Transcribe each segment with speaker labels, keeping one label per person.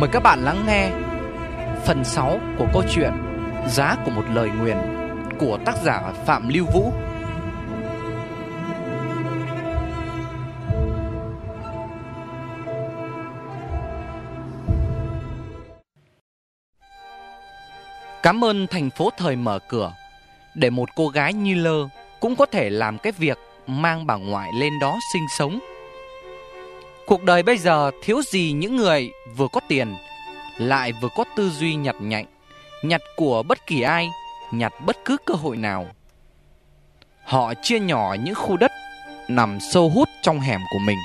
Speaker 1: Mời các bạn lắng nghe phần 6 của câu chuyện Giá của một lời nguyền của tác giả Phạm Lưu Vũ. Cảm ơn thành phố thời mở cửa, để một cô gái như Lơ cũng có thể làm cái việc mang bà ngoại lên đó sinh sống. Cuộc đời bây giờ thiếu gì những người vừa có tiền lại vừa có tư duy nhặt nhạnh, nhặt của bất kỳ ai, nhặt bất cứ cơ hội nào. Họ chia nhỏ những khu đất nằm sâu hút trong hẻm của mình,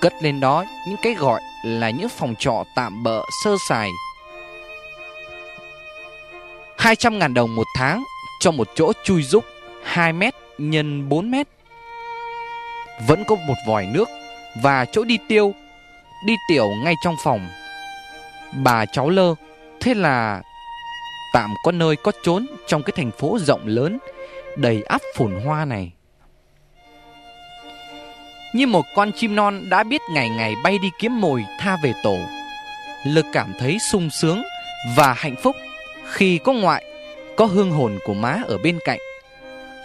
Speaker 1: cất lên đó những cái gọi là những phòng trọ tạm bợ sơ sài. 200 ngàn đồng một tháng cho một chỗ chui rúc 2 mét nhân 4 mét. Vẫn có một vòi nước và chỗ đi tiêu, đi tiểu ngay trong phòng. Bà cháu lơ, thế là tạm có nơi có trốn trong cái thành phố rộng lớn, đầy ắp phồn hoa này. Như một con chim non đã biết ngày ngày bay đi kiếm mồi tha về tổ. Lực cảm thấy sung sướng và hạnh phúc khi có ngoại, có hương hồn của má ở bên cạnh.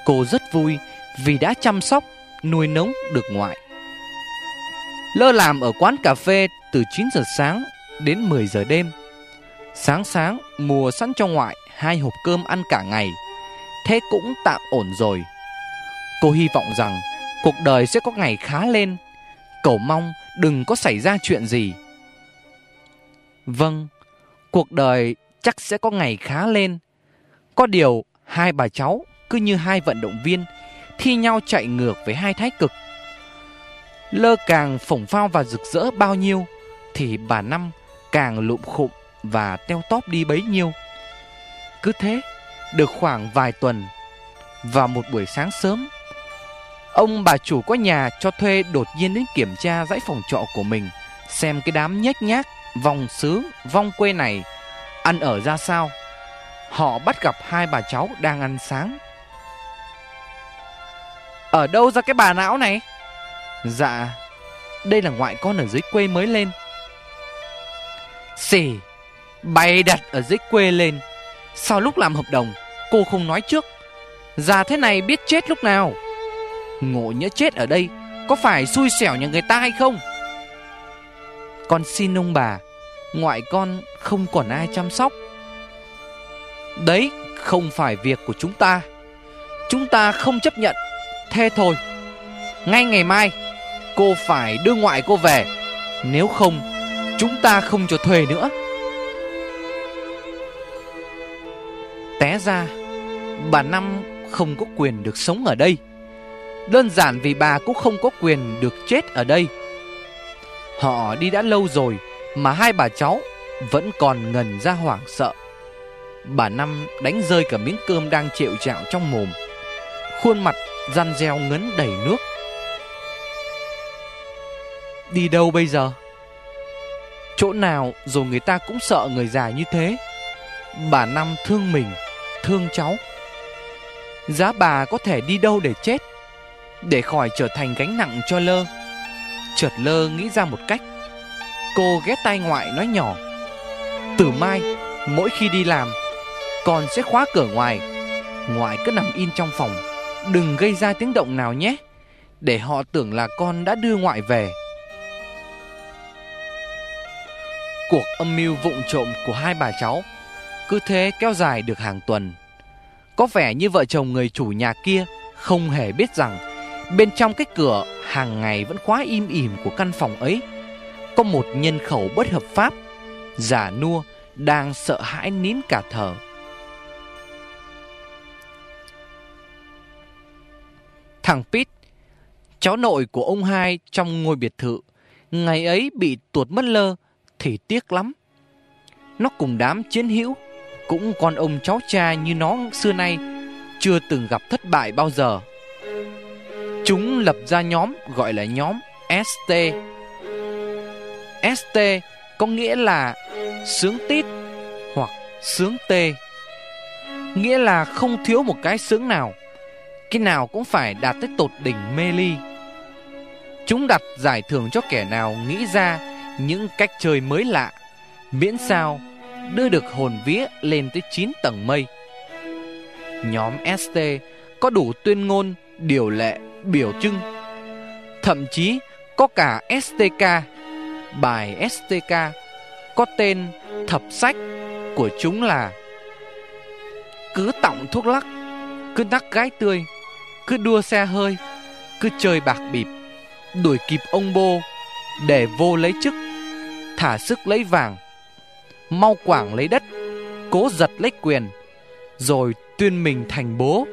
Speaker 1: Cô rất vui vì đã chăm sóc, nuôi nấng được ngoại. Lơ làm ở quán cà phê từ 9 giờ sáng đến 10 giờ đêm. Sáng sáng mua sẵn cho ngoại hai hộp cơm ăn cả ngày. Thế cũng tạm ổn rồi. Cô hy vọng rằng cuộc đời sẽ có ngày khá lên. Cầu mong đừng có xảy ra chuyện gì. Vâng, cuộc đời chắc sẽ có ngày khá lên. Có điều hai bà cháu cứ như hai vận động viên thi nhau chạy ngược với hai thái cực. Lơ càng phổng phao và rực rỡ bao nhiêu thì bà Năm càng lụm khụm và teo tóp đi bấy nhiêu. Cứ thế, được khoảng vài tuần, vào một buổi sáng sớm, ông bà chủ có nhà cho thuê đột nhiên đến kiểm tra dãy phòng trọ của mình, xem cái đám nhếch nhác, vòng xứ, vong quê này ăn ở ra sao. Họ bắt gặp hai bà cháu đang ăn sáng. Ở đâu ra cái bà não này? Dạ, đây là ngoại con ở dưới quê mới lên. Xì, bay đặt ở dưới quê lên. Sao lúc làm hợp đồng, cô không nói trước? Già thế này biết chết lúc nào? Ngộ nhỡ chết ở đây, có phải xui xẻo nhà người ta hay không? Con xin ông bà, ngoại con không còn ai chăm sóc. Đấy không phải việc của chúng ta. Chúng ta không chấp nhận. Thế thôi. Ngay ngày mai, cô phải đưa ngoại cô về. Nếu không, chúng ta không cho thuê nữa. Té ra, bà Năm không có quyền được sống ở đây. Đơn giản vì bà cũng không có quyền được chết ở đây. Họ đi đã lâu rồi mà hai bà cháu vẫn còn ngần ra hoảng sợ. Bà Năm đánh rơi cả miếng cơm đang chịu trạo trong mồm. Khuôn mặt răn reo ngấn đầy nước. Đi đâu bây giờ? Chỗ nào rồi người ta cũng sợ người già như thế. Bà Năm thương mình, thương cháu. Giá bà có thể đi đâu để chết, để khỏi trở thành gánh nặng cho Lơ. Chợt Lơ nghĩ ra một cách. Cô ghé tay ngoại nói nhỏ. Từ mai, mỗi khi đi làm, con sẽ khóa cửa ngoài. Ngoại cứ nằm in trong phòng, đừng gây ra tiếng động nào nhé, để họ tưởng là con đã đưa ngoại về. Cuộc âm mưu vụng trộm của hai bà cháu cứ thế kéo dài được hàng tuần. Có vẻ như vợ chồng người chủ nhà kia không hề biết rằng bên trong cái cửa hàng ngày vẫn khóa im ỉm của căn phòng ấy có một nhân khẩu bất hợp pháp, giả nua đang sợ hãi nín cả thở. Thằng Pít, cháu nội của ông hai trong ngôi biệt thự, ngày ấy bị tuột mất lơ thì tiếc lắm. Nó cùng đám chiến hữu, cũng con ông cháu cha như nó xưa nay chưa từng gặp thất bại bao giờ. Chúng lập ra nhóm gọi là nhóm ST. ST có nghĩa là sướng tít hoặc sướng tê. Nghĩa là không thiếu một cái sướng nào. Cái nào cũng phải đạt tới tột đỉnh mê ly. Chúng đặt giải thưởng cho kẻ nào nghĩ ra những cách chơi mới lạ, Miễn sao đưa được hồn vía lên tới 9 tầng mây. Nhóm ST có đủ tuyên ngôn, điều lệ, biểu trưng. Thậm chí có cả STK, bài STK có tên thập sách của chúng là Cứ tọng thuốc lắc, cứ nắc gái tươi, cứ đua xe hơi, cứ chơi bạc bịp, đuổi kịp ông bô để vô lấy chức, thả sức lấy vàng, mau quảng lấy đất, cố giật lấy quyền, rồi tuyên mình thành bố.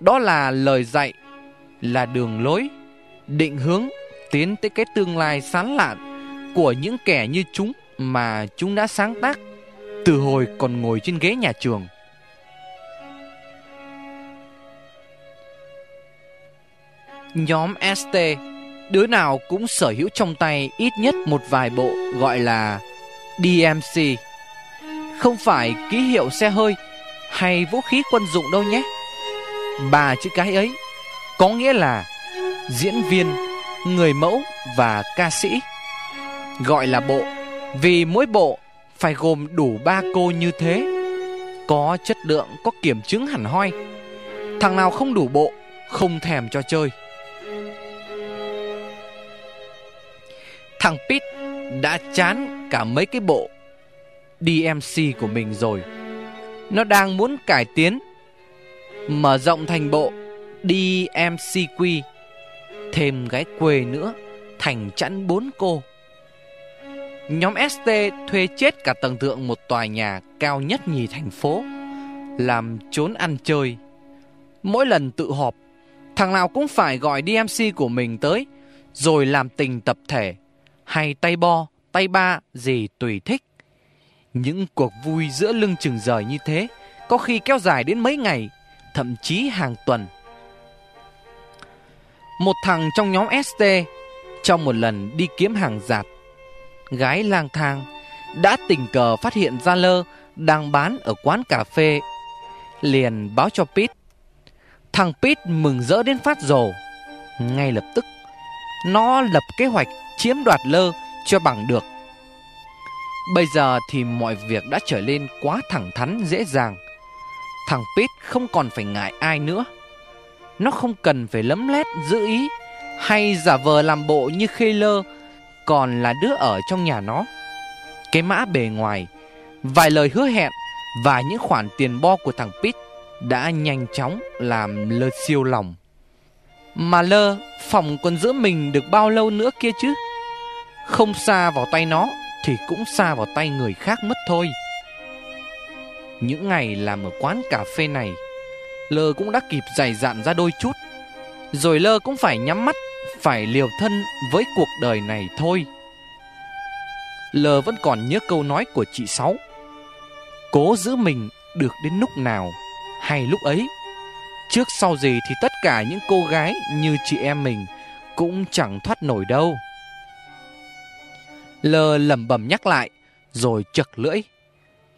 Speaker 1: Đó là lời dạy, là đường lối, định hướng tiến tới cái tương lai sáng lạn của những kẻ như chúng mà chúng đã sáng tác từ hồi còn ngồi trên ghế nhà trường. Nhóm ST Đứa nào cũng sở hữu trong tay ít nhất một vài bộ gọi là DMC Không phải ký hiệu xe hơi hay vũ khí quân dụng đâu nhé. Ba chữ cái ấy có nghĩa là diễn viên, người mẫu và ca sĩ. Gọi là bộ vì mỗi bộ phải gồm đủ ba cô như thế Có chất lượng, có kiểm chứng hẳn hoi. Thằng nào không đủ bộ, không thèm cho chơi. Thằng Pete đã chán cả mấy cái bộ DMC của mình rồi. Nó đang muốn cải tiến, mở rộng thành bộ DMCQ, thêm gái quê nữa, thành chẵn bốn cô. Nhóm ST thuê chết cả tầng thượng một tòa nhà cao nhất nhì thành phố, làm trốn ăn chơi. Mỗi lần tự họp, thằng nào cũng phải gọi DMC của mình tới, rồi làm tình tập thể hay tay bo, tay ba gì tùy thích. Những cuộc vui giữa lưng chừng rời như thế có khi kéo dài đến mấy ngày, thậm chí hàng tuần. Một thằng trong nhóm ST trong một lần đi kiếm hàng giặt, gái lang thang đã tình cờ phát hiện ra lơ đang bán ở quán cà phê, liền báo cho Pete. Thằng Pete mừng rỡ đến phát rồ. Ngay lập tức, nó lập kế hoạch chiếm đoạt lơ cho bằng được. Bây giờ thì mọi việc đã trở lên quá thẳng thắn dễ dàng. Thằng Pete không còn phải ngại ai nữa. Nó không cần phải lấm lét giữ ý hay giả vờ làm bộ như khê lơ còn là đứa ở trong nhà nó. Cái mã bề ngoài, vài lời hứa hẹn và những khoản tiền bo của thằng Pete đã nhanh chóng làm lơ siêu lòng. Mà lơ, phòng còn giữ mình được bao lâu nữa kia chứ? Không xa vào tay nó Thì cũng xa vào tay người khác mất thôi. Những ngày làm ở quán cà phê này, Lơ cũng đã kịp dày dạn ra đôi chút. Rồi Lơ cũng phải nhắm mắt, Phải liều thân với cuộc đời này thôi. Lơ vẫn còn nhớ câu nói của chị Sáu, Cố giữ mình được đến lúc nào Hay lúc ấy. Trước sau gì thì tất cả những cô gái như chị em mình Cũng chẳng thoát nổi đâu. Lơ lẩm bẩm nhắc lại, rồi chật lưỡi.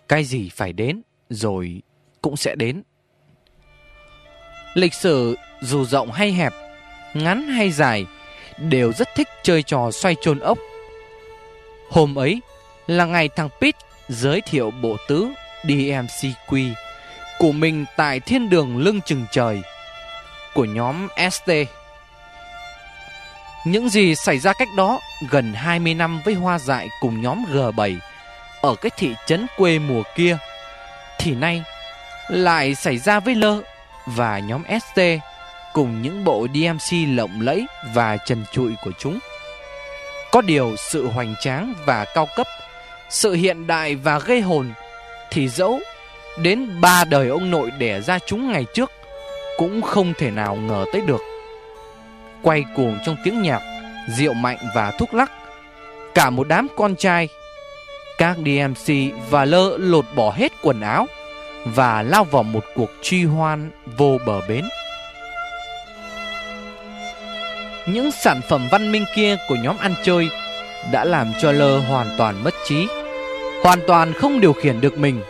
Speaker 1: Cái gì phải đến, rồi cũng sẽ đến. Lịch sử dù rộng hay hẹp, ngắn hay dài, đều rất thích chơi trò xoay chôn ốc. Hôm ấy là ngày thằng Pete giới thiệu bộ tứ DMCQ của mình tại thiên đường lưng chừng trời của nhóm ST. Những gì xảy ra cách đó gần 20 năm với hoa dại cùng nhóm G7 ở cái thị trấn quê mùa kia thì nay lại xảy ra với Lơ và nhóm ST cùng những bộ DMC lộng lẫy và trần trụi của chúng. Có điều sự hoành tráng và cao cấp, sự hiện đại và gây hồn thì dẫu đến ba đời ông nội đẻ ra chúng ngày trước cũng không thể nào ngờ tới được quay cuồng trong tiếng nhạc, rượu mạnh và thuốc lắc. Cả một đám con trai, các DMC và lơ lột bỏ hết quần áo và lao vào một cuộc truy hoan vô bờ bến. Những sản phẩm văn minh kia của nhóm ăn chơi đã làm cho Lơ hoàn toàn mất trí, hoàn toàn không điều khiển được mình.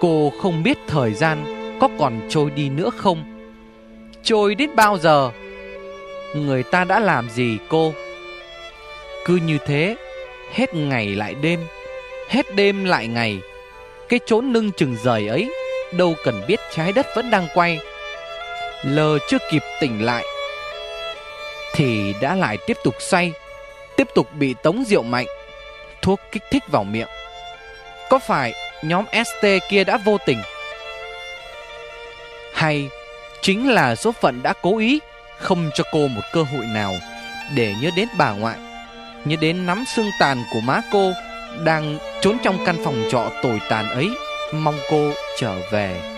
Speaker 1: Cô không biết thời gian có còn trôi đi nữa không. Trôi đến bao giờ Người ta đã làm gì, cô? Cứ như thế, Hết ngày lại đêm, Hết đêm lại ngày. Cái chốn nưng chừng rời ấy, Đâu cần biết trái đất vẫn đang quay. Lờ chưa kịp tỉnh lại, Thì đã lại tiếp tục say, Tiếp tục bị tống rượu mạnh, Thuốc kích thích vào miệng. Có phải nhóm ST kia đã vô tình? Hay chính là số phận đã cố ý không cho cô một cơ hội nào Để nhớ đến bà ngoại, Nhớ đến nắm xương tàn của má cô Đang trốn trong căn phòng trọ tồi tàn ấy. Mong cô trở về.